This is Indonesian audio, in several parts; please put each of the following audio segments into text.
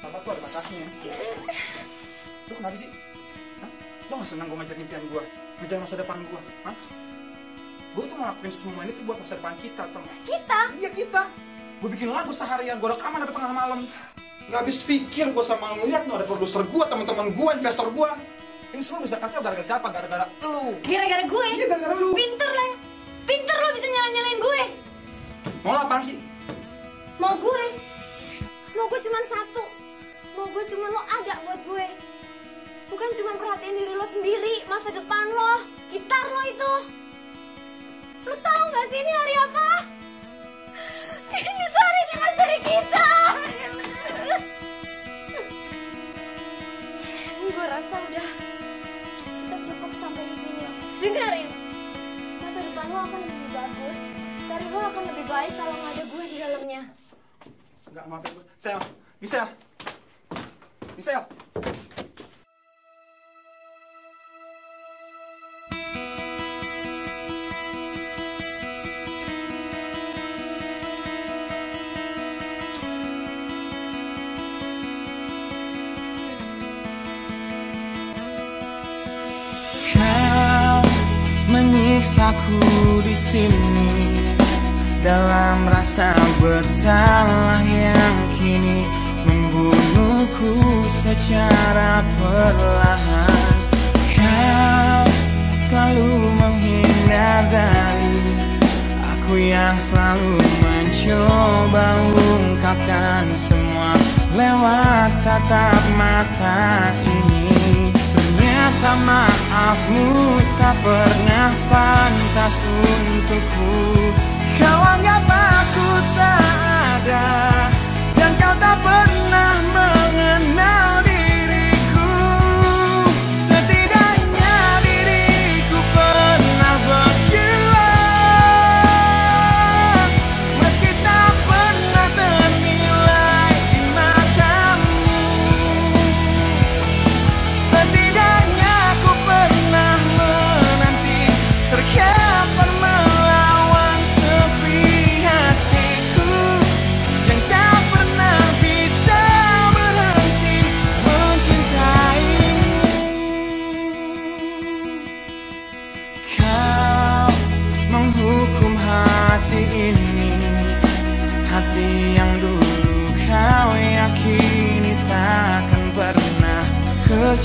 Sahabat tuh ada batasnya. Lu kenapa sih? Hah? Lu gak senang gue ngejar impian gue? Ngejar masa depan gue? Hah? Gue tuh ngelakuin semua ini tuh buat masa depan kita, tau gak? Kita? Iya kita. Gue bikin lagu seharian, gue rekaman sampai tengah malam. Gak habis pikir gue sama lu lihat no, ada produser gue, teman-teman gue, investor gue. Ini semua bisa kacau gara-gara siapa? Gara-gara lu. Gara-gara gue? Iya gara-gara lu. Pinter lah. Pinter lo bisa nyalain-nyalain gue. Mau lo apaan sih? Mau gue? Mau gue cuma satu. Mau gue cuma lo ada buat gue. Bukan cuma perhatiin diri lo sendiri, masa depan lo, gitar lo itu. Lo tahu gak sih ini hari apa? Ini tuh hari dari kita. gue rasa udah kita cukup sampai di sini. Dengerin, masa depan lo akan lebih bagus. Karir lo akan lebih baik kalau nggak ada gue di dalamnya. Enggak, maafin gue. Sel, Gisel. Gisel. Kau menyiksaku di sini dalam rasa bersalah yang kini membunuhku secara perlahan. Kau selalu menghindar dari aku yang selalu mencoba ungkapkan semua lewat tatap mata ini. Ternyata maafmu tak pernah pantas untukku Kau anggap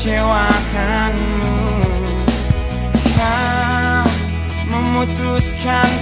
kecewakanmu Kau memutuskan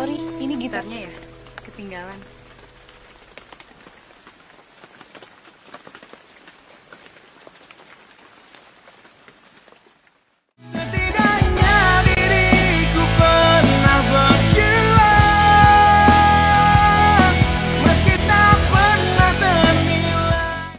sorry, ini gitarnya ya? Ketinggalan.